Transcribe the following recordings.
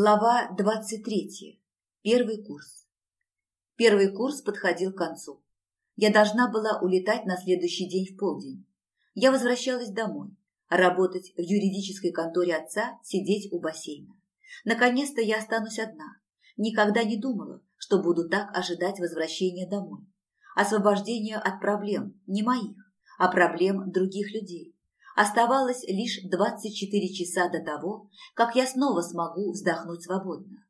Глава 23. Первый курс. Первый курс подходил к концу. Я должна была улетать на следующий день в полдень. Я возвращалась домой, работать в юридической конторе отца, сидеть у бассейна. Наконец-то я останусь одна. Никогда не думала, что буду так ожидать возвращения домой. Освобождения от проблем, не моих, а проблем других людей. Оставалось лишь 24 часа до того, как я снова смогу вздохнуть свободно.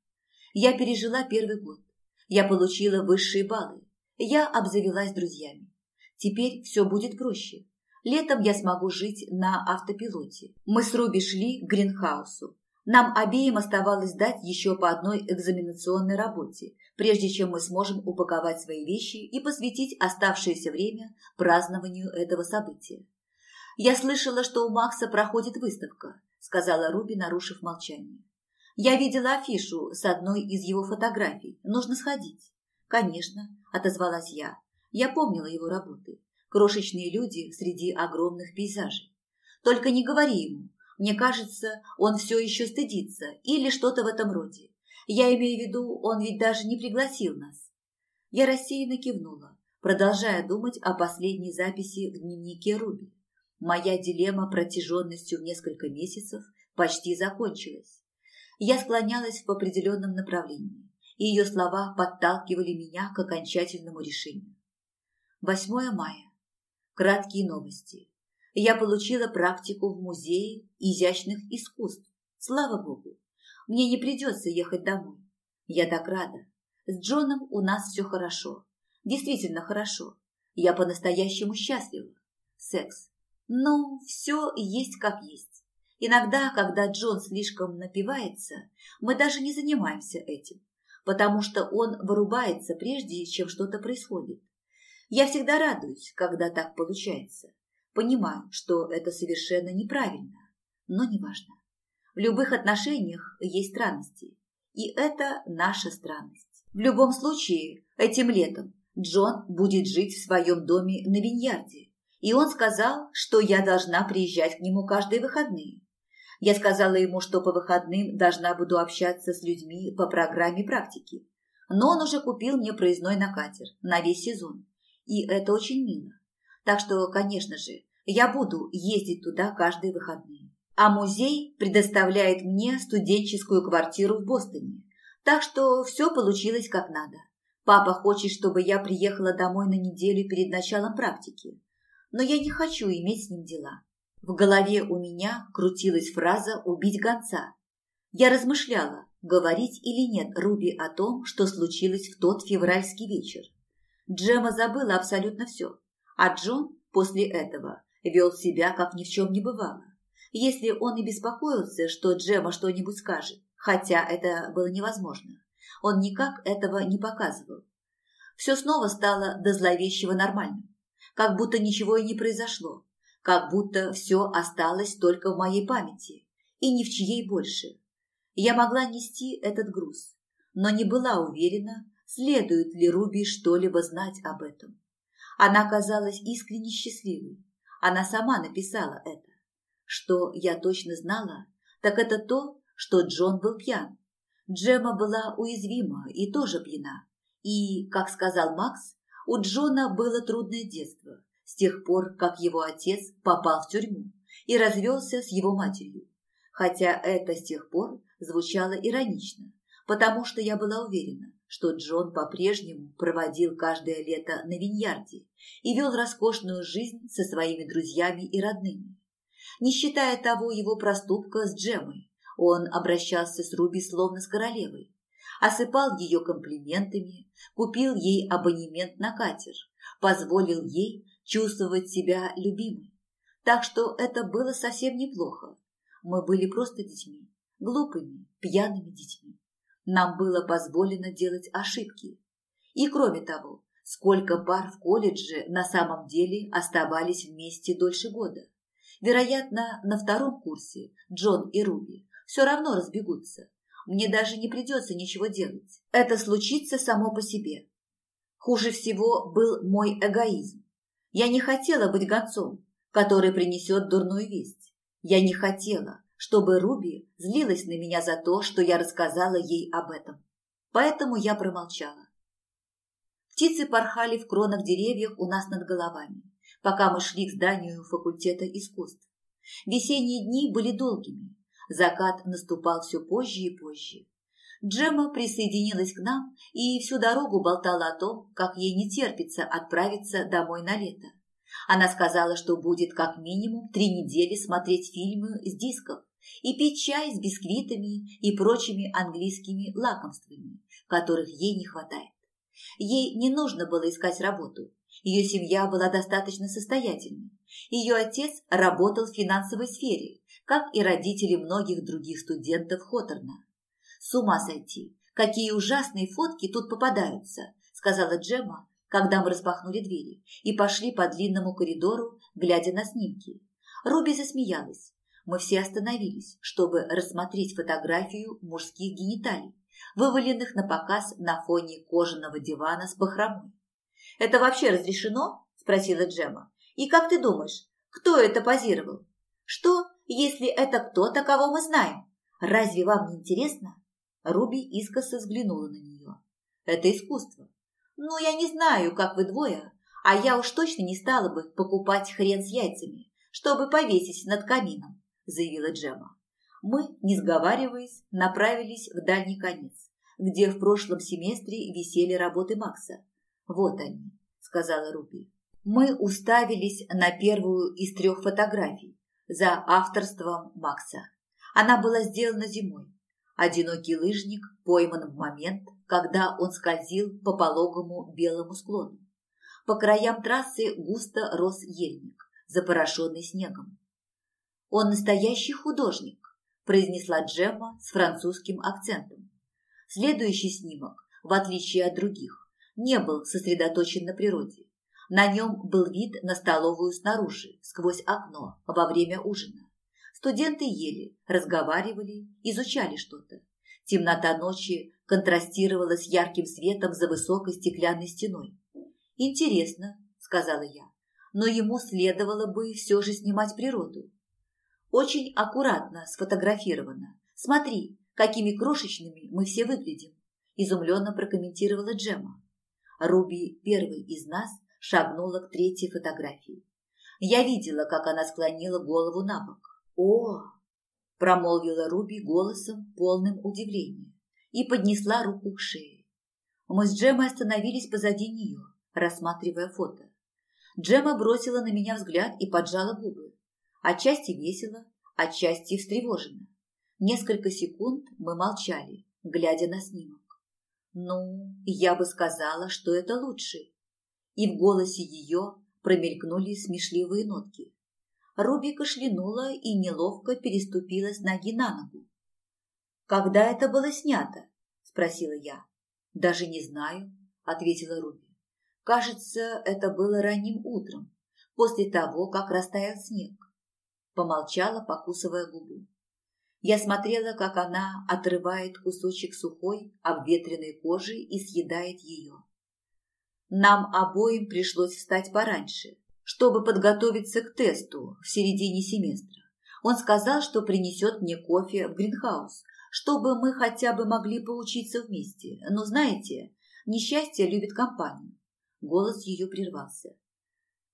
Я пережила первый год. Я получила высшие баллы. Я обзавелась друзьями. Теперь все будет проще. Летом я смогу жить на автопилоте. Мы с Руби шли к Гринхаусу. Нам обеим оставалось дать еще по одной экзаменационной работе, прежде чем мы сможем упаковать свои вещи и посвятить оставшееся время празднованию этого события. «Я слышала, что у Макса проходит выставка», – сказала Руби, нарушив молчание. «Я видела афишу с одной из его фотографий. Нужно сходить». «Конечно», – отозвалась я. Я помнила его работы. Крошечные люди среди огромных пейзажей. «Только не говори ему. Мне кажется, он все еще стыдится или что-то в этом роде. Я имею в виду, он ведь даже не пригласил нас». Я рассеянно кивнула, продолжая думать о последней записи в дневнике Руби. Моя дилемма протяженностью в несколько месяцев почти закончилась. Я склонялась в определенном направлении, и ее слова подталкивали меня к окончательному решению. 8 мая. Краткие новости. Я получила практику в Музее изящных искусств. Слава Богу. Мне не придется ехать домой. Я так рада. С Джоном у нас все хорошо. Действительно хорошо. Я по-настоящему счастлива. Секс. Ну, все есть как есть. Иногда, когда Джон слишком напивается, мы даже не занимаемся этим, потому что он вырубается прежде, чем что-то происходит. Я всегда радуюсь, когда так получается. Понимаю, что это совершенно неправильно, но неважно. В любых отношениях есть странности, и это наша странность. В любом случае, этим летом Джон будет жить в своем доме на Виньярде, и он сказал, что я должна приезжать к нему каждые выходные. Я сказала ему, что по выходным должна буду общаться с людьми по программе практики. Но он уже купил мне проездной на катер на весь сезон. И это очень мило. Так что, конечно же, я буду ездить туда каждые выходные. А музей предоставляет мне студенческую квартиру в Бостоне. Так что все получилось как надо. Папа хочет, чтобы я приехала домой на неделю перед началом практики но я не хочу иметь с ним дела. В голове у меня крутилась фраза «убить гонца». Я размышляла, говорить или нет Руби о том, что случилось в тот февральский вечер. Джема забыла абсолютно все, а Джон после этого вел себя, как ни в чем не бывало. Если он и беспокоился, что Джема что-нибудь скажет, хотя это было невозможно, он никак этого не показывал. Все снова стало до зловещего нормальным как будто ничего и не произошло, как будто все осталось только в моей памяти и ни в чьей больше. Я могла нести этот груз, но не была уверена, следует ли Руби что-либо знать об этом. Она казалась искренне счастливой. Она сама написала это. Что я точно знала, так это то, что Джон был пьян. Джема была уязвима и тоже пьяна. И, как сказал Макс, у Джона было трудное детство, с тех пор, как его отец попал в тюрьму и развелся с его матерью. Хотя это с тех пор звучало иронично, потому что я была уверена, что Джон по-прежнему проводил каждое лето на Виньярде и вел роскошную жизнь со своими друзьями и родными. Не считая того его проступка с Джемой, он обращался с Руби словно с королевой, осыпал ее комплиментами, купил ей абонемент на катер, позволил ей чувствовать себя любимой. Так что это было совсем неплохо. Мы были просто детьми, глупыми, пьяными детьми. Нам было позволено делать ошибки. И кроме того, сколько пар в колледже на самом деле оставались вместе дольше года. Вероятно, на втором курсе Джон и Руби все равно разбегутся, мне даже не придется ничего делать. Это случится само по себе. Хуже всего был мой эгоизм. Я не хотела быть гонцом, который принесет дурную весть. Я не хотела, чтобы Руби злилась на меня за то, что я рассказала ей об этом. Поэтому я промолчала. Птицы порхали в кронах деревьев у нас над головами, пока мы шли к зданию факультета искусств. Весенние дни были долгими. Закат наступал все позже и позже. Джема присоединилась к нам и всю дорогу болтала о том, как ей не терпится отправиться домой на лето. Она сказала, что будет как минимум три недели смотреть фильмы с дисков и пить чай с бисквитами и прочими английскими лакомствами, которых ей не хватает. Ей не нужно было искать работу. Ее семья была достаточно состоятельной. Ее отец работал в финансовой сфере, как и родители многих других студентов Хоторна. «С ума сойти! Какие ужасные фотки тут попадаются!» сказала Джема, когда мы распахнули двери и пошли по длинному коридору, глядя на снимки. Руби засмеялась. Мы все остановились, чтобы рассмотреть фотографию мужских гениталий, вываленных на показ на фоне кожаного дивана с бахромой. «Это вообще разрешено?» – спросила Джема. «И как ты думаешь, кто это позировал? Что, если это кто-то, кого мы знаем? Разве вам не интересно?» Руби искоса взглянула на нее. «Это искусство. Ну, я не знаю, как вы двое, а я уж точно не стала бы покупать хрен с яйцами, чтобы повесить над камином», заявила Джема. Мы, не сговариваясь, направились в дальний конец, где в прошлом семестре висели работы Макса. «Вот они», — сказала Руби. Мы уставились на первую из трех фотографий за авторством Макса. Она была сделана зимой. Одинокий лыжник пойман в момент, когда он скользил по пологому белому склону. По краям трассы густо рос ельник, запорошенный снегом. «Он настоящий художник», – произнесла Джемма с французским акцентом. Следующий снимок, в отличие от других, не был сосредоточен на природе. На нем был вид на столовую снаружи, сквозь окно, во время ужина. Студенты ели, разговаривали, изучали что-то. Темнота ночи контрастировала с ярким светом за высокой стеклянной стеной. «Интересно», — сказала я, — «но ему следовало бы все же снимать природу». «Очень аккуратно сфотографировано. Смотри, какими крошечными мы все выглядим», — изумленно прокомментировала Джема. Руби, первый из нас, шагнула к третьей фотографии. Я видела, как она склонила голову на бок. «О!» – промолвила Руби голосом, полным удивления, и поднесла руку к шее. Мы с Джемой остановились позади нее, рассматривая фото. Джема бросила на меня взгляд и поджала губы. Отчасти весело, отчасти встревоженно. Несколько секунд мы молчали, глядя на снимок. Ну, я бы сказала, что это лучший. И в голосе ее промелькнули смешливые нотки. Руби кашлянула и неловко переступила с ноги на ногу. «Когда это было снято?» – спросила я. «Даже не знаю», – ответила Руби. «Кажется, это было ранним утром, после того, как растаял снег». Помолчала, покусывая губу. Я смотрела, как она отрывает кусочек сухой, обветренной кожи и съедает ее. Нам обоим пришлось встать пораньше, чтобы подготовиться к тесту в середине семестра. Он сказал, что принесет мне кофе в Гринхаус, чтобы мы хотя бы могли поучиться вместе. Но знаете, несчастье любит компанию. Голос ее прервался.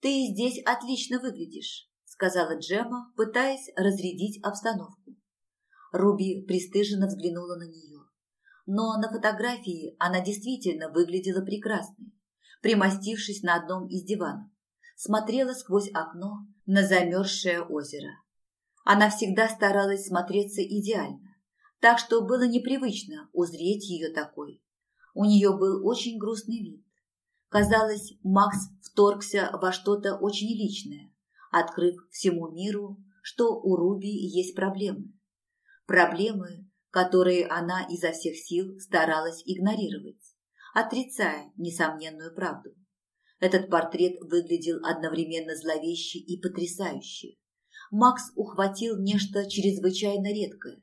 «Ты здесь отлично выглядишь», — сказала Джема, пытаясь разрядить обстановку. Руби пристыженно взглянула на нее. Но на фотографии она действительно выглядела прекрасной, примостившись на одном из диванов смотрела сквозь окно на замерзшее озеро. Она всегда старалась смотреться идеально, так что было непривычно узреть ее такой. У нее был очень грустный вид. Казалось, Макс вторгся во что-то очень личное, открыв всему миру, что у Руби есть проблемы. Проблемы, которые она изо всех сил старалась игнорировать, отрицая несомненную правду. Этот портрет выглядел одновременно зловеще и потрясающе. Макс ухватил нечто чрезвычайно редкое,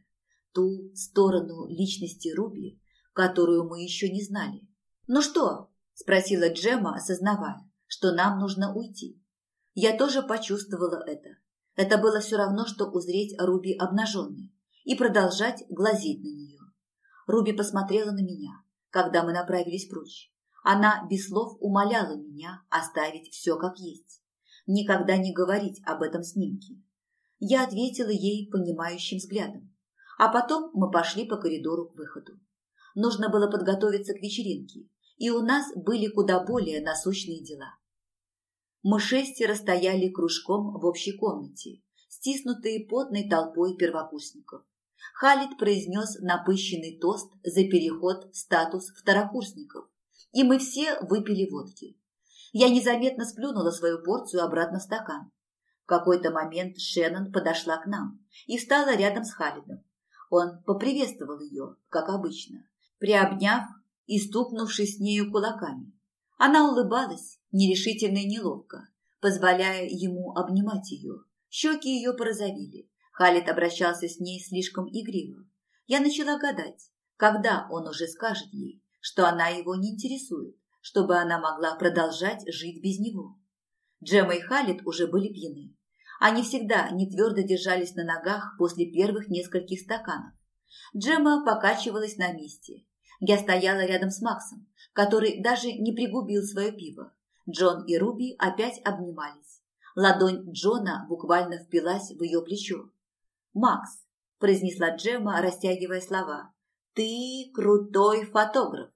ту сторону личности Руби, которую мы еще не знали. «Ну что?» – спросила Джема, осознавая, что нам нужно уйти. Я тоже почувствовала это. Это было все равно, что узреть Руби обнаженной и продолжать глазеть на нее. Руби посмотрела на меня, когда мы направились прочь. Она без слов умоляла меня оставить все как есть. Никогда не говорить об этом снимке. Я ответила ей понимающим взглядом. А потом мы пошли по коридору к выходу. Нужно было подготовиться к вечеринке, и у нас были куда более насущные дела. Мы шестеро стояли кружком в общей комнате, стиснутые потной толпой первокурсников. Халид произнес напыщенный тост за переход в статус второкурсников, и мы все выпили водки. Я незаметно сплюнула свою порцию обратно в стакан. В какой-то момент Шеннон подошла к нам и встала рядом с Халидом. Он поприветствовал ее, как обычно, приобняв и стукнувшись с нею кулаками. Она улыбалась, нерешительно и неловко, позволяя ему обнимать ее. Щеки ее порозовели. Халид обращался с ней слишком игриво. Я начала гадать, когда он уже скажет ей, что она его не интересует, чтобы она могла продолжать жить без него. Джема и Халид уже были пьяны. Они всегда не твердо держались на ногах после первых нескольких стаканов. Джема покачивалась на месте. Я стояла рядом с Максом, который даже не пригубил свое пиво. Джон и Руби опять обнимались. Ладонь Джона буквально впилась в ее плечо. «Макс», – произнесла Джема, растягивая слова, – «ты крутой фотограф».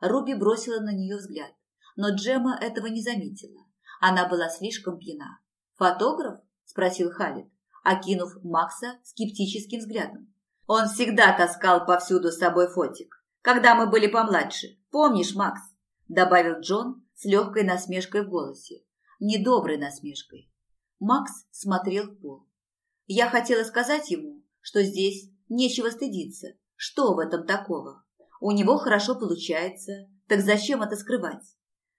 Руби бросила на нее взгляд, но Джема этого не заметила. Она была слишком пьяна. «Фотограф?» – спросил Халид, окинув Макса скептическим взглядом. «Он всегда таскал повсюду с собой фотик, когда мы были помладше. Помнишь, Макс?» – добавил Джон с легкой насмешкой в голосе. Недоброй насмешкой. Макс смотрел в пол. Я хотела сказать ему, что здесь нечего стыдиться. Что в этом такого? У него хорошо получается, так зачем это скрывать?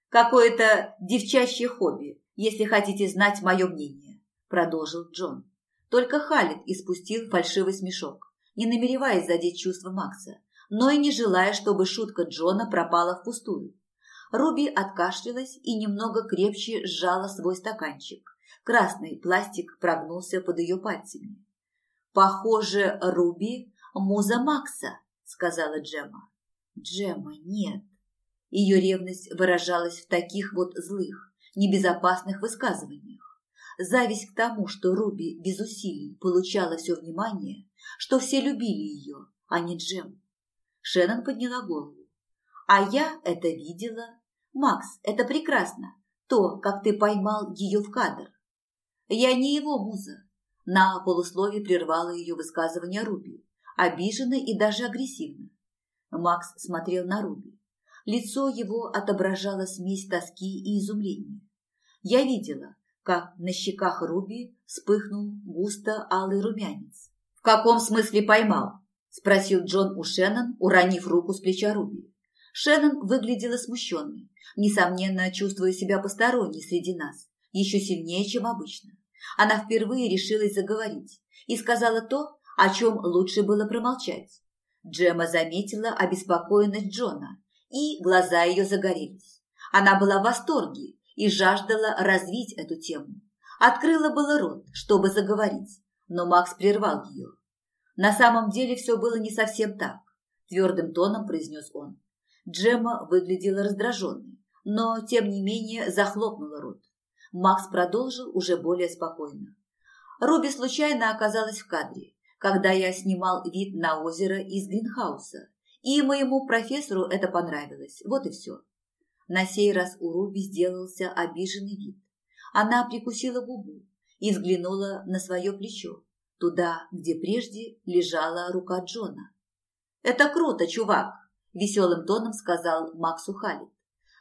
Какое-то девчачье хобби, если хотите знать мое мнение, продолжил Джон. Только Халид испустил фальшивый смешок, не намереваясь задеть чувства Макса, но и не желая, чтобы шутка Джона пропала впустую. Руби откашлялась и немного крепче сжала свой стаканчик. Красный пластик прогнулся под ее пальцами. «Похоже, Руби – муза Макса», – сказала Джема. «Джема, нет». Ее ревность выражалась в таких вот злых, небезопасных высказываниях. Зависть к тому, что Руби без усилий получала все внимание, что все любили ее, а не Джем. Шеннон подняла голову. «А я это видела. Макс, это прекрасно. То, как ты поймал ее в кадр. Я не его муза. На полусловие прервала ее высказывание Руби, обиженно и даже агрессивно. Макс смотрел на Руби. Лицо его отображало смесь тоски и изумления. Я видела, как на щеках Руби вспыхнул густо алый румянец. «В каком смысле поймал?» – спросил Джон у Шеннон, уронив руку с плеча Руби. Шеннон выглядела смущенной, несомненно, чувствуя себя посторонней среди нас, еще сильнее, чем обычно. Она впервые решилась заговорить и сказала то, о чем лучше было промолчать. Джема заметила обеспокоенность Джона, и глаза ее загорелись. Она была в восторге и жаждала развить эту тему. Открыла было рот, чтобы заговорить, но Макс прервал ее. На самом деле все было не совсем так, твердым тоном произнес он. Джема выглядела раздраженной, но, тем не менее, захлопнула рот. Макс продолжил уже более спокойно. Руби случайно оказалась в кадре, когда я снимал вид на озеро из гринхауса, и моему профессору это понравилось. Вот и все. На сей раз у Руби сделался обиженный вид. Она прикусила губу и взглянула на свое плечо, туда, где прежде лежала рука Джона. «Это круто, чувак!» – веселым тоном сказал Максу Халит.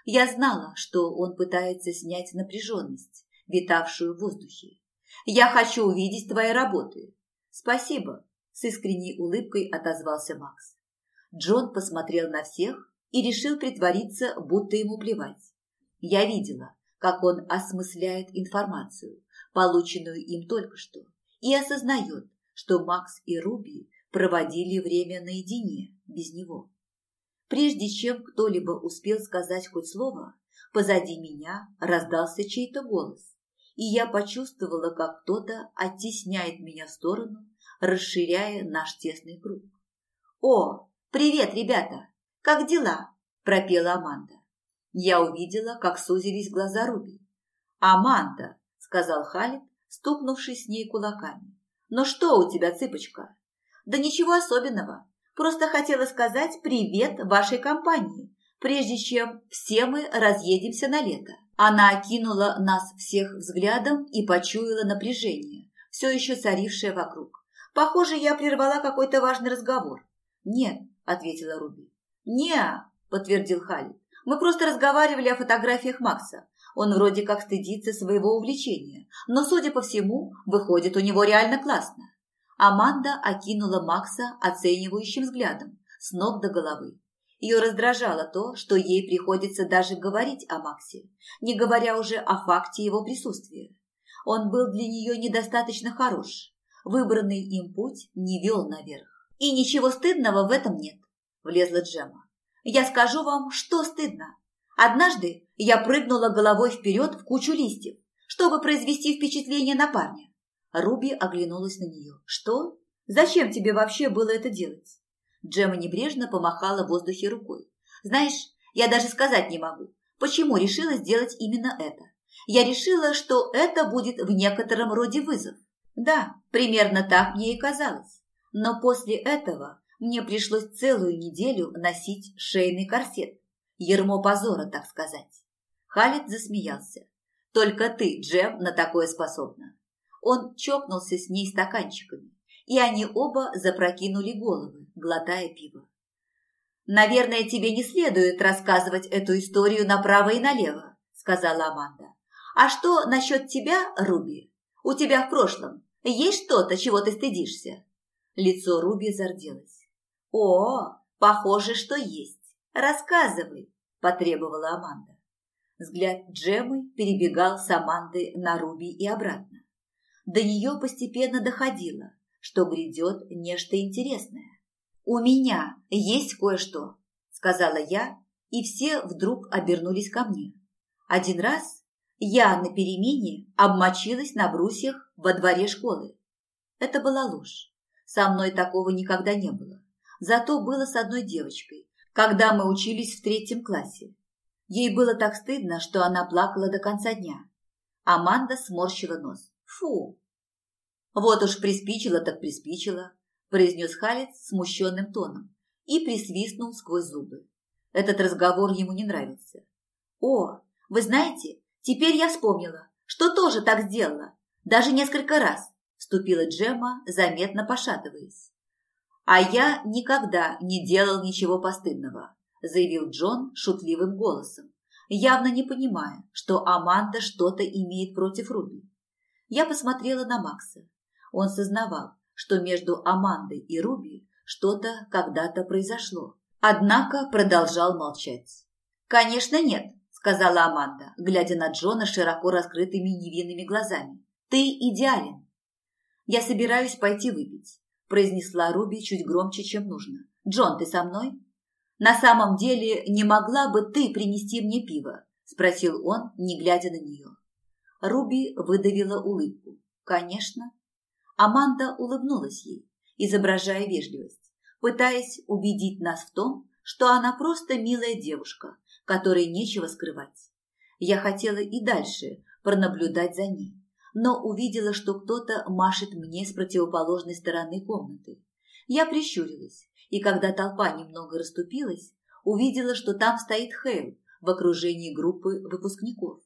Я знала, что он пытается снять напряженность, витавшую в воздухе. «Я хочу увидеть твои работы». «Спасибо», – с искренней улыбкой отозвался Макс. Джон посмотрел на всех и решил притвориться, будто ему плевать. Я видела, как он осмысляет информацию, полученную им только что, и осознает, что Макс и Руби проводили время наедине без него. Прежде чем кто-либо успел сказать хоть слово, позади меня раздался чей-то голос, и я почувствовала, как кто-то оттесняет меня в сторону, расширяя наш тесный круг. «О, привет, ребята! Как дела?» – пропела Аманда. Я увидела, как сузились глаза Руби. «Аманда!» – сказал Халид, стукнувшись с ней кулаками. «Ну что у тебя, цыпочка?» «Да ничего особенного. Просто хотела сказать привет вашей компании, прежде чем все мы разъедемся на лето». Она окинула нас всех взглядом и почуяла напряжение, все еще царившее вокруг. «Похоже, я прервала какой-то важный разговор». «Нет», – ответила Руби. «Не», – подтвердил Халид. «Мы просто разговаривали о фотографиях Макса. Он вроде как стыдится своего увлечения, но, судя по всему, выходит у него реально классно». Аманда окинула Макса оценивающим взглядом, с ног до головы. Ее раздражало то, что ей приходится даже говорить о Максе, не говоря уже о факте его присутствия. Он был для нее недостаточно хорош. Выбранный им путь не вел наверх. «И ничего стыдного в этом нет», – влезла Джема. «Я скажу вам, что стыдно. Однажды я прыгнула головой вперед в кучу листьев, чтобы произвести впечатление на парня. Руби оглянулась на нее. «Что? Зачем тебе вообще было это делать?» Джема небрежно помахала в воздухе рукой. «Знаешь, я даже сказать не могу, почему решила сделать именно это. Я решила, что это будет в некотором роде вызов. Да, примерно так мне и казалось. Но после этого мне пришлось целую неделю носить шейный корсет. Ермо позора, так сказать. Халид засмеялся. Только ты, Джем, на такое способна. Он чокнулся с ней стаканчиками и они оба запрокинули головы, глотая пиво. «Наверное, тебе не следует рассказывать эту историю направо и налево», сказала Аманда. «А что насчет тебя, Руби? У тебя в прошлом есть что-то, чего ты стыдишься?» Лицо Руби зарделось. «О, похоже, что есть. Рассказывай», – потребовала Аманда. Взгляд Джемы перебегал с Аманды на Руби и обратно. До нее постепенно доходило, что грядет нечто интересное. «У меня есть кое-что», – сказала я, и все вдруг обернулись ко мне. Один раз я на перемене обмочилась на брусьях во дворе школы. Это была ложь. Со мной такого никогда не было. Зато было с одной девочкой, когда мы учились в третьем классе. Ей было так стыдно, что она плакала до конца дня. Аманда сморщила нос. Фу, «Вот уж приспичило так приспичило», – произнес Халец смущенным тоном и присвистнул сквозь зубы. Этот разговор ему не нравился. «О, вы знаете, теперь я вспомнила, что тоже так сделала, даже несколько раз», – вступила Джема, заметно пошатываясь. «А я никогда не делал ничего постыдного», – заявил Джон шутливым голосом, явно не понимая, что Аманда что-то имеет против Руби. Я посмотрела на Макса. Он сознавал, что между Амандой и Руби что-то когда-то произошло. Однако продолжал молчать. «Конечно нет», – сказала Аманда, глядя на Джона широко раскрытыми невинными глазами. «Ты идеален». «Я собираюсь пойти выпить», – произнесла Руби чуть громче, чем нужно. «Джон, ты со мной?» «На самом деле, не могла бы ты принести мне пиво?» – спросил он, не глядя на нее. Руби выдавила улыбку. «Конечно». Аманда улыбнулась ей, изображая вежливость, пытаясь убедить нас в том, что она просто милая девушка, которой нечего скрывать. Я хотела и дальше пронаблюдать за ней, но увидела, что кто-то машет мне с противоположной стороны комнаты. Я прищурилась, и когда толпа немного расступилась, увидела, что там стоит Хейл в окружении группы выпускников.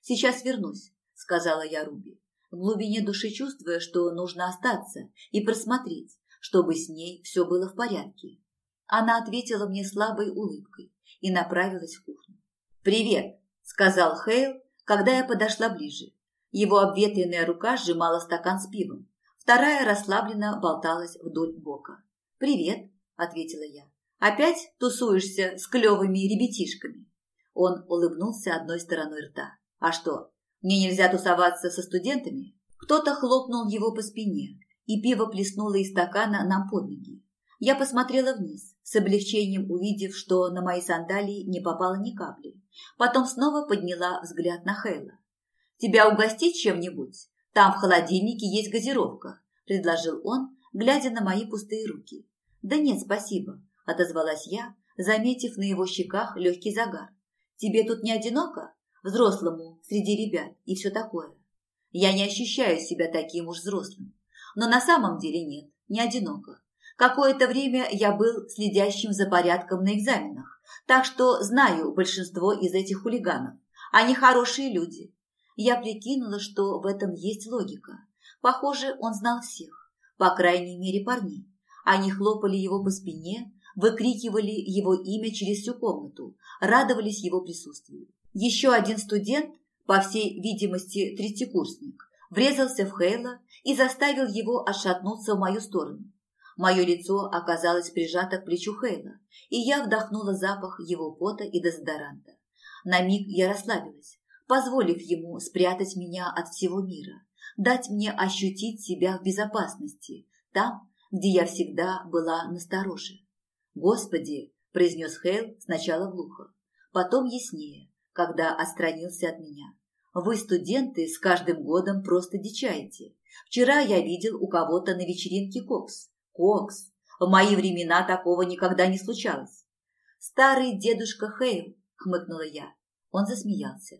«Сейчас вернусь», — сказала я Руби в глубине души чувствуя, что нужно остаться и просмотреть, чтобы с ней все было в порядке. Она ответила мне слабой улыбкой и направилась в кухню. «Привет!» – сказал Хейл, когда я подошла ближе. Его обветренная рука сжимала стакан с пивом. Вторая расслабленно болталась вдоль бока. «Привет!» – ответила я. «Опять тусуешься с клевыми ребятишками?» Он улыбнулся одной стороной рта. «А что, мне нельзя тусоваться со студентами. Кто-то хлопнул его по спине, и пиво плеснуло из стакана нам под ноги. Я посмотрела вниз, с облегчением увидев, что на мои сандалии не попало ни капли. Потом снова подняла взгляд на Хейла. Тебя угостить чем-нибудь? Там в холодильнике есть газировка», – предложил он, глядя на мои пустые руки. «Да нет, спасибо», – отозвалась я, заметив на его щеках легкий загар. «Тебе тут не одиноко? Взрослому, среди ребят и все такое». Я не ощущаю себя таким уж взрослым. Но на самом деле нет, не одиноко. Какое-то время я был следящим за порядком на экзаменах, так что знаю большинство из этих хулиганов. Они хорошие люди. Я прикинула, что в этом есть логика. Похоже, он знал всех, по крайней мере парней. Они хлопали его по спине, выкрикивали его имя через всю комнату, радовались его присутствию. Еще один студент по всей видимости третьекурсник, врезался в Хейла и заставил его отшатнуться в мою сторону. Мое лицо оказалось прижато к плечу Хейла, и я вдохнула запах его пота и дезодоранта. На миг я расслабилась, позволив ему спрятать меня от всего мира, дать мне ощутить себя в безопасности, там, где я всегда была настороже. «Господи!» – произнес Хейл сначала глухо, потом яснее, когда отстранился от меня. Вы, студенты, с каждым годом просто дичаете. Вчера я видел у кого-то на вечеринке кокс. Кокс. В мои времена такого никогда не случалось. Старый дедушка Хейл, хмыкнула я. Он засмеялся.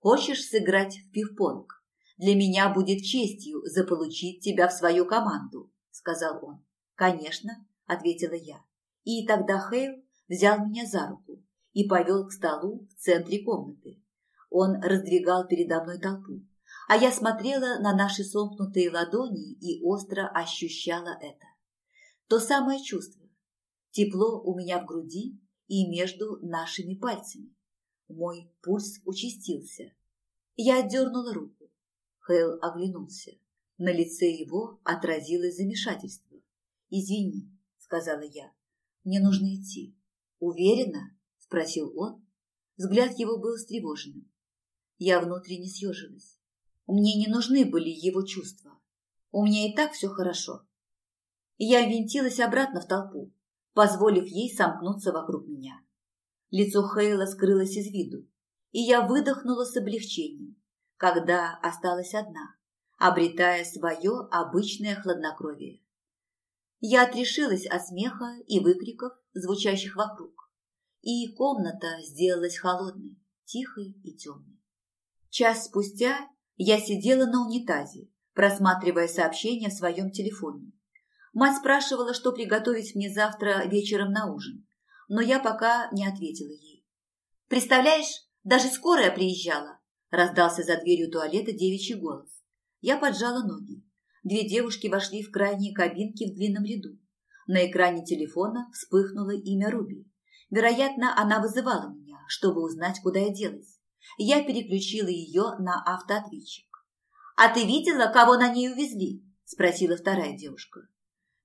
Хочешь сыграть в пинг-понг? Для меня будет честью заполучить тебя в свою команду, сказал он. Конечно, ответила я. И тогда Хейл взял меня за руку и повел к столу в центре комнаты. Он раздвигал передо мной толпу, а я смотрела на наши сомкнутые ладони и остро ощущала это. То самое чувство. Тепло у меня в груди и между нашими пальцами. Мой пульс участился. Я отдернула руку. Хейл оглянулся. На лице его отразилось замешательство. «Извини», — сказала я, — «мне нужно идти». «Уверена?» Спросил он. Взгляд его был встревоженным. Я внутренне съежилась. Мне не нужны были его чувства. У меня и так все хорошо. Я винтилась обратно в толпу, позволив ей сомкнуться вокруг меня. Лицо Хейла скрылось из виду, и я выдохнула с облегчением, когда осталась одна, обретая свое обычное хладнокровие. Я отрешилась от смеха и выкриков, звучащих вокруг и комната сделалась холодной, тихой и темной. Час спустя я сидела на унитазе, просматривая сообщения в своем телефоне. Мать спрашивала, что приготовить мне завтра вечером на ужин, но я пока не ответила ей. «Представляешь, даже скорая приезжала!» раздался за дверью туалета девичий голос. Я поджала ноги. Две девушки вошли в крайние кабинки в длинном ряду. На экране телефона вспыхнуло имя Руби. Вероятно, она вызывала меня, чтобы узнать, куда я делась. Я переключила ее на автоответчик. «А ты видела, кого на ней увезли?» – спросила вторая девушка.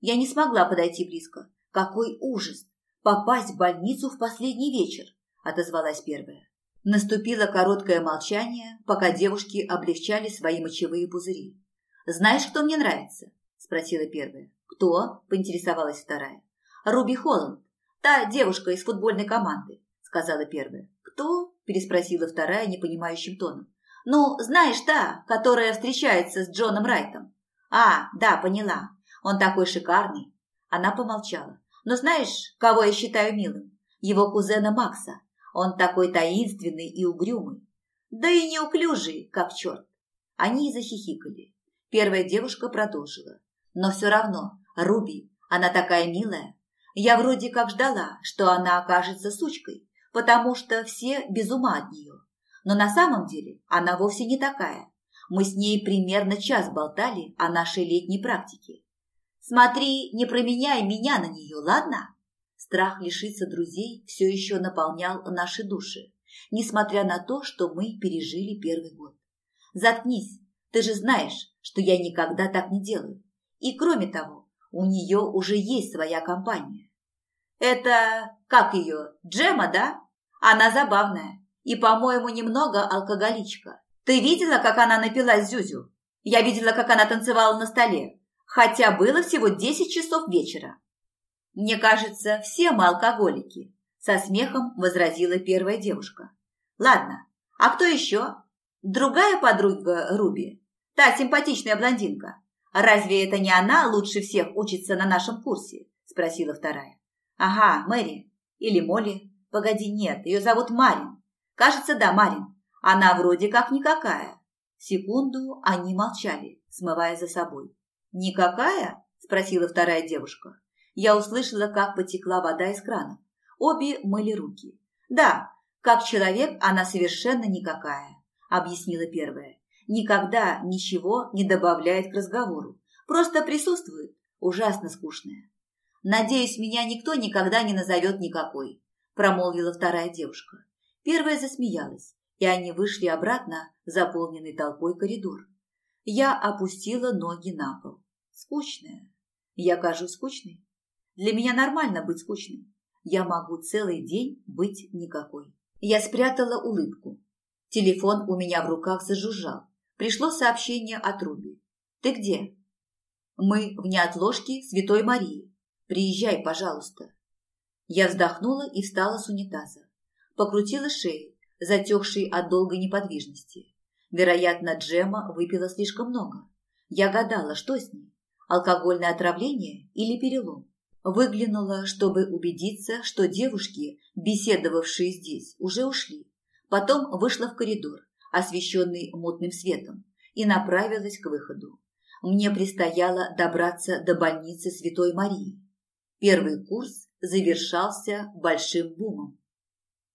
Я не смогла подойти близко. Какой ужас! Попасть в больницу в последний вечер, отозвалась первая. Наступило короткое молчание, пока девушки облегчали свои мочевые пузыри. «Знаешь, кто мне нравится?» – спросила первая. «Кто?» – поинтересовалась вторая. «Руби Холланд. «Та девушка из футбольной команды», – сказала первая. «Кто?» – переспросила вторая непонимающим тоном. «Ну, знаешь, та, которая встречается с Джоном Райтом». «А, да, поняла. Он такой шикарный». Она помолчала. «Но знаешь, кого я считаю милым? Его кузена Макса. Он такой таинственный и угрюмый. Да и неуклюжий, как черт». Они и захихикали. Первая девушка продолжила. «Но все равно, Руби, она такая милая. Я вроде как ждала, что она окажется сучкой, потому что все без ума от нее. Но на самом деле она вовсе не такая. Мы с ней примерно час болтали о нашей летней практике. Смотри, не променяй меня на нее, ладно? Страх лишиться друзей все еще наполнял наши души, несмотря на то, что мы пережили первый год. Заткнись, ты же знаешь, что я никогда так не делаю. И кроме того, у нее уже есть своя компания. Это, как ее, Джема, да? Она забавная и, по-моему, немного алкоголичка. Ты видела, как она напилась Зюзю? Я видела, как она танцевала на столе, хотя было всего десять часов вечера. Мне кажется, все мы алкоголики, со смехом возразила первая девушка. Ладно, а кто еще? Другая подруга Руби, та симпатичная блондинка. Разве это не она лучше всех учится на нашем курсе? Спросила вторая. Ага, Мэри. Или Молли. Погоди, нет, ее зовут Марин. Кажется, да, Марин. Она вроде как никакая. Секунду они молчали, смывая за собой. «Никакая?» – спросила вторая девушка. Я услышала, как потекла вода из крана. Обе мыли руки. «Да, как человек она совершенно никакая», – объяснила первая. «Никогда ничего не добавляет к разговору. Просто присутствует. Ужасно скучная». «Надеюсь, меня никто никогда не назовет никакой», – промолвила вторая девушка. Первая засмеялась, и они вышли обратно в заполненный толпой коридор. Я опустила ноги на пол. Скучная. Я кажусь скучной. Для меня нормально быть скучной. Я могу целый день быть никакой. Я спрятала улыбку. Телефон у меня в руках зажужжал. Пришло сообщение от Руби. «Ты где?» «Мы в неотложке Святой Марии. Приезжай, пожалуйста». Я вздохнула и встала с унитаза. Покрутила шею, затекшей от долгой неподвижности. Вероятно, Джема выпила слишком много. Я гадала, что с ней алкогольное отравление или перелом. Выглянула, чтобы убедиться, что девушки, беседовавшие здесь, уже ушли. Потом вышла в коридор, освещенный мутным светом, и направилась к выходу. Мне предстояло добраться до больницы Святой Марии. Первый курс завершался большим бумом.